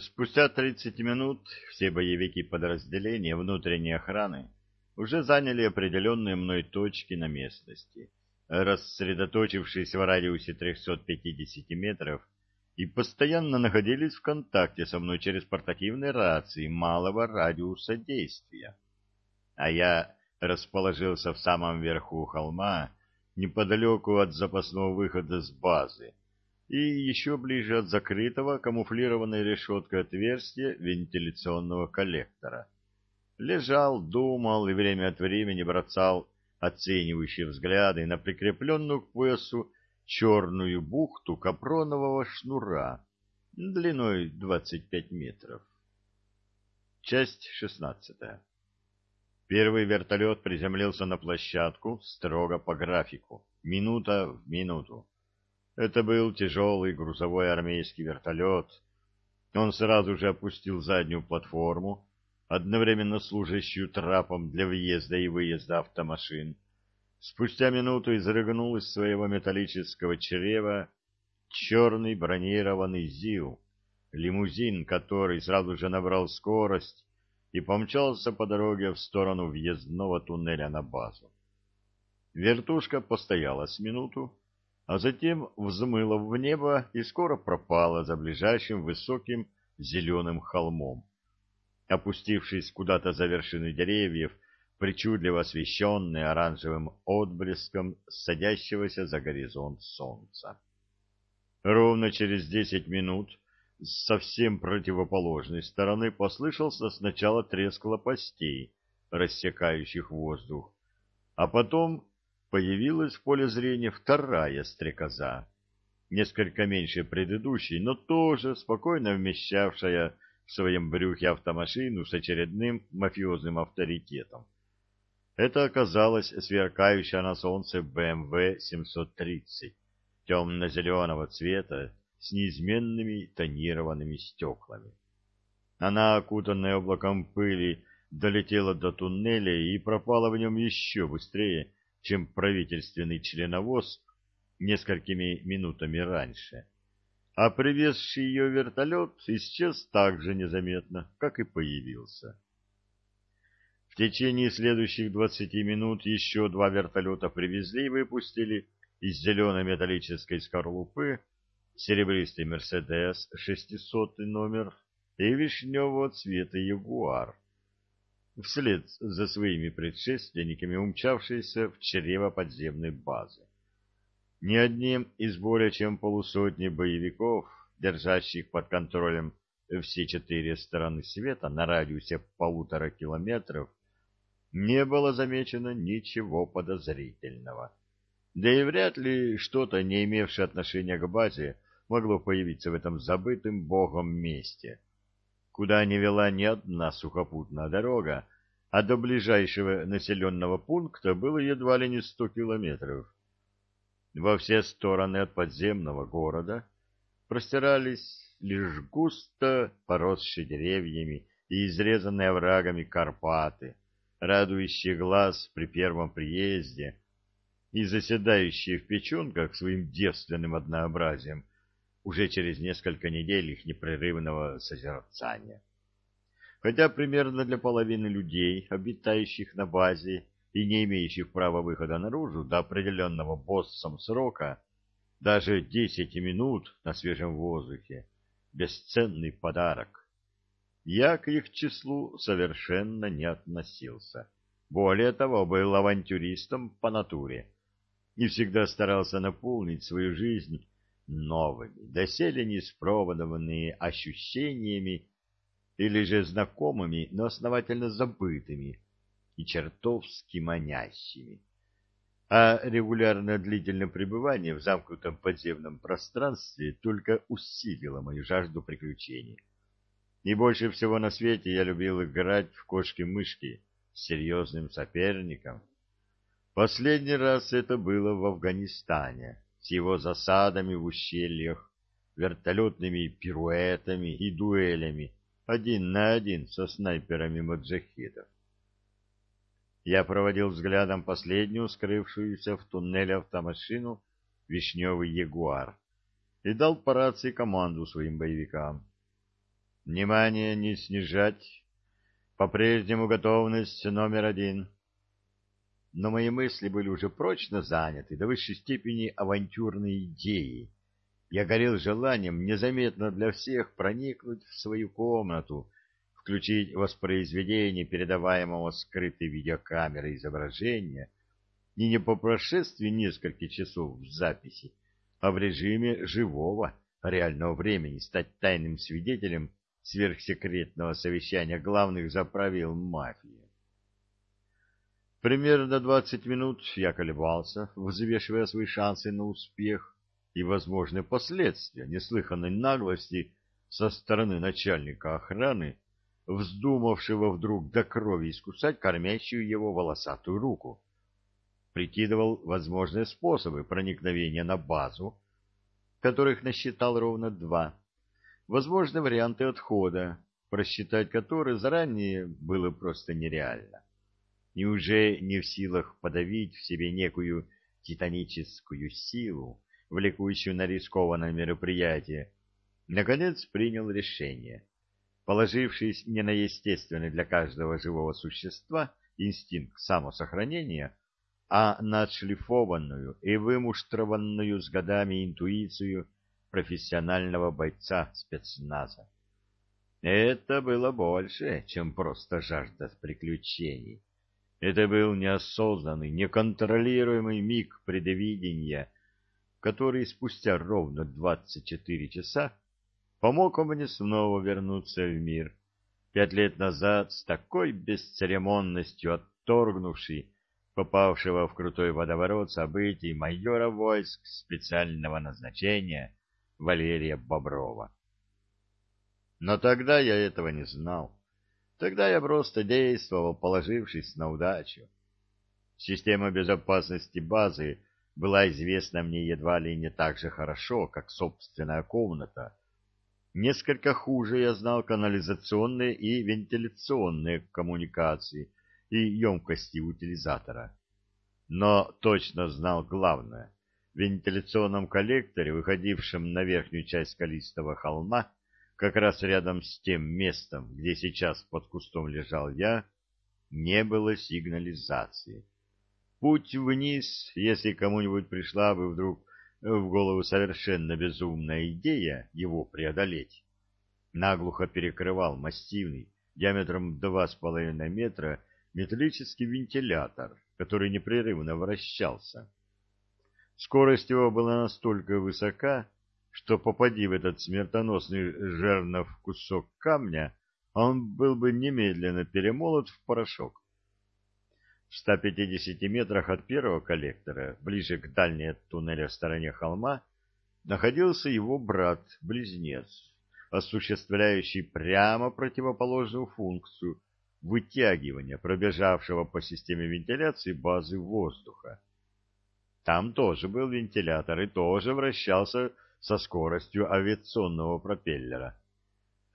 Спустя 30 минут все боевики подразделения внутренней охраны уже заняли определенные мной точки на местности, рассредоточившись в радиусе 350 метров и постоянно находились в контакте со мной через портативные рации малого радиуса действия. А я расположился в самом верху холма, неподалеку от запасного выхода с базы, и еще ближе от закрытого камуфлированной решеткой отверстия вентиляционного коллектора. Лежал, думал и время от времени бросал оценивающие взгляды на прикрепленную к поясу черную бухту капронового шнура длиной 25 метров. Часть шестнадцатая. Первый вертолет приземлился на площадку строго по графику, минута в минуту. Это был тяжелый грузовой армейский вертолет. Он сразу же опустил заднюю платформу, одновременно служащую трапом для въезда и выезда автомашин. Спустя минуту изрыгнул из своего металлического чрева черный бронированный ЗИЛ, лимузин, который сразу же набрал скорость и помчался по дороге в сторону въездного туннеля на базу. Вертушка постояла с минуту, а затем взмыла в небо и скоро пропала за ближайшим высоким зеленым холмом. Опустившись куда-то за вершины деревьев, причудливо освещенные оранжевым отблеском садящегося за горизонт солнца. Ровно через десять минут с совсем противоположной стороны послышался сначала треск лопастей, рассекающих воздух, а потом появилась в поле зрения вторая стрекоза, несколько меньше предыдущей, но тоже спокойно вмещавшая в своем брюхе автомашину с очередным мафиозным авторитетом. Это оказалась сверкающая на солнце BMW 730 темно-зеленого цвета с неизменными тонированными стеклами. Она, окутанная облаком пыли, долетела до туннеля и пропала в нем еще быстрее, чем правительственный членовоз несколькими минутами раньше. А привезший ее вертолет исчез так же незаметно, как и появился. В течение следующих двадцати минут еще два вертолета привезли и выпустили из зеленой металлической скорлупы серебристый «Мерседес» 600 номер и вишневого цвета «Ягуар», вслед за своими предшественниками умчавшиеся в чрево подземной базы. Ни одним из более чем полусотни боевиков, держащих под контролем все четыре стороны света на радиусе полутора километров, не было замечено ничего подозрительного. Да и вряд ли что-то, не имевшее отношения к базе, могло появиться в этом забытым богом месте куда не вела ни одна сухопутная дорога, а до ближайшего населенного пункта было едва ли не сто километров. Во все стороны от подземного города простирались лишь густо поросшие деревьями и изрезанные оврагами Карпаты, радующие глаз при первом приезде и заседающие в печенках своим девственным однообразием уже через несколько недель их непрерывного созерцания. Хотя примерно для половины людей, обитающих на базе и не имеющих права выхода наружу до определенного боссом срока, даже 10 минут на свежем воздухе — бесценный подарок. Я к их числу совершенно не относился. Более того, был авантюристом по натуре и всегда старался наполнить свою жизнь новыми, доселе неспробованными ощущениями или же знакомыми, но основательно забытыми и чертовски манящими. А регулярное длительное пребывание в замкнутом подземном пространстве только усилило мою жажду приключений. И больше всего на свете я любил играть в кошки-мышки с серьезным соперником. Последний раз это было в Афганистане с его засадами в ущельях, вертолетными пируэтами и дуэлями один на один со снайперами маджахидов. Я проводил взглядом последнюю скрывшуюся в туннеле автомашину «Вишневый Ягуар» и дал по рации команду своим боевикам. Внимание не снижать. По-прежнему готовность номер один. Но мои мысли были уже прочно заняты до высшей степени авантюрной идеей. Я горел желанием незаметно для всех проникнуть в свою комнату, включить воспроизведение передаваемого скрытой видеокамерой изображения и не по прошествии нескольких часов в записи, а в режиме живого, реального времени стать тайным свидетелем сверхсекретного совещания главных заправил мафии. Примерно двадцать минут я колебался, взвешивая свои шансы на успех и возможные последствия неслыханной наглости со стороны начальника охраны, вздумавшего вдруг до крови искусать кормящую его волосатую руку. Прикидывал возможные способы проникновения на базу, которых насчитал ровно два. Возможны варианты отхода, просчитать которые заранее было просто нереально. И уже не в силах подавить в себе некую титаническую силу, влекущую на рискованное мероприятие, наконец принял решение — положившись не на естественный для каждого живого существа инстинкт самосохранения, а на отшлифованную и вымуштрованную с годами интуицию профессионального бойца спецназа. Это было больше, чем просто жажда приключений. Это был неосознанный, неконтролируемый миг предвидения, который спустя ровно двадцать четыре часа помог мне снова вернуться в мир, пять лет назад с такой бесцеремонностью отторгнувший попавшего в крутой водоворот событий майора войск специального назначения Валерия Боброва. Но тогда я этого не знал. Тогда я просто действовал, положившись на удачу. Система безопасности базы была известна мне едва ли не так же хорошо, как собственная комната — Несколько хуже я знал канализационные и вентиляционные коммуникации и емкости утилизатора. Но точно знал главное. В вентиляционном коллекторе, выходившем на верхнюю часть скалистого холма, как раз рядом с тем местом, где сейчас под кустом лежал я, не было сигнализации. Путь вниз, если кому-нибудь пришла бы вдруг в голову совершенно безумная идея его преодолеть. Наглухо перекрывал массивный, диаметром два с половиной метра, металлический вентилятор, который непрерывно вращался. Скорость его была настолько высока, что попади в этот смертоносный жернов кусок камня, он был бы немедленно перемолот в порошок. В 150 метрах от первого коллектора, ближе к дальней от туннеля стороне холма, находился его брат-близнец, осуществляющий прямо противоположную функцию вытягивания пробежавшего по системе вентиляции базы воздуха. Там тоже был вентилятор и тоже вращался со скоростью авиационного пропеллера.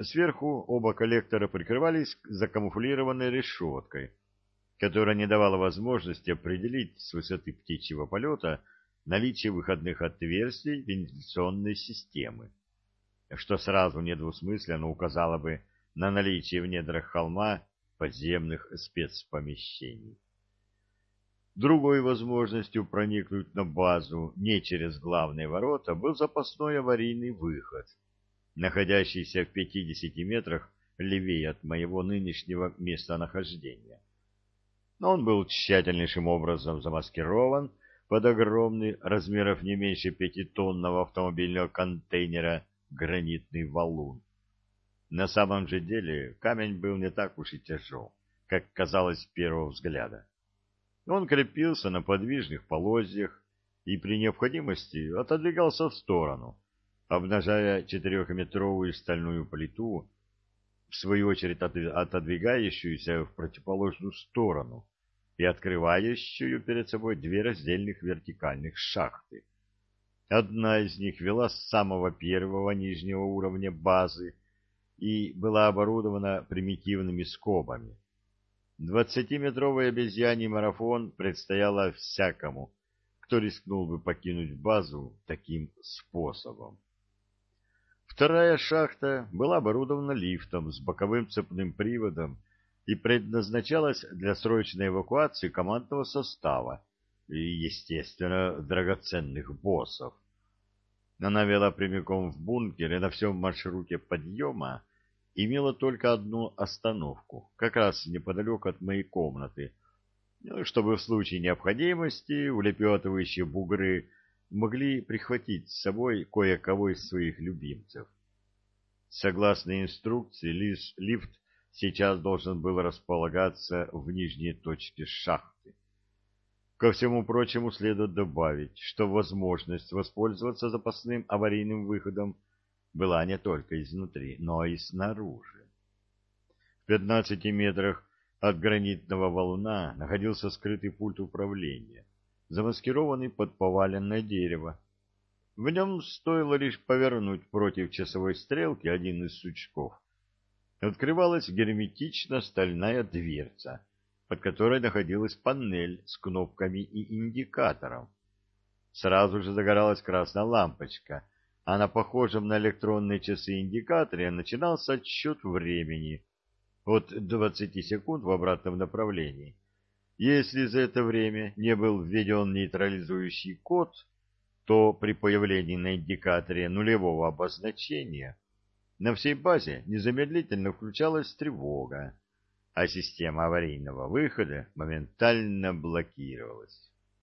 Сверху оба коллектора прикрывались закамуфлированной решеткой, которая не давала возможности определить с высоты птичьего полета наличие выходных отверстий вентиляционной системы, что сразу недвусмысленно указало бы на наличие в недрах холма подземных спецпомещений. Другой возможностью проникнуть на базу не через главные ворота был запасной аварийный выход, находящийся в 50 метрах левее от моего нынешнего местонахождения но он был тщательнейшим образом замаскирован под огромный, размеров не меньше пятитонного автомобильного контейнера, гранитный валун. На самом же деле камень был не так уж и тяжел, как казалось с первого взгляда. Он крепился на подвижных полозьях и при необходимости отодвигался в сторону, обнажая четырехметровую стальную плиту, в свою очередь отодвигающуюся в противоположную сторону и открывающую перед собой две раздельных вертикальных шахты. Одна из них вела с самого первого нижнего уровня базы и была оборудована примитивными скобами. Двадцатиметровый обезьяний марафон предстояло всякому, кто рискнул бы покинуть базу таким способом Вторая шахта была оборудована лифтом с боковым цепным приводом и предназначалась для срочной эвакуации командного состава и, естественно, драгоценных боссов. Она вела прямиком в бункер и на всем маршруте подъема имела только одну остановку, как раз неподалеку от моей комнаты, чтобы в случае необходимости улепетывающие бугры могли прихватить с собой кое-кого из своих любимцев. Согласно инструкции, лифт сейчас должен был располагаться в нижней точке шахты. Ко всему прочему следует добавить, что возможность воспользоваться запасным аварийным выходом была не только изнутри, но и снаружи. В 15 метрах от гранитного валуна находился скрытый пульт управления, замаскированный под поваленное дерево. В нем стоило лишь повернуть против часовой стрелки один из сучков. Открывалась герметично стальная дверца, под которой находилась панель с кнопками и индикатором. Сразу же загоралась красная лампочка, а на похожем на электронные часы индикаторе начинался отсчет времени от 20 секунд в обратном направлении. Если за это время не был введен нейтрализующий код, то при появлении на индикаторе нулевого обозначения на всей базе незамедлительно включалась тревога, а система аварийного выхода моментально блокировалась.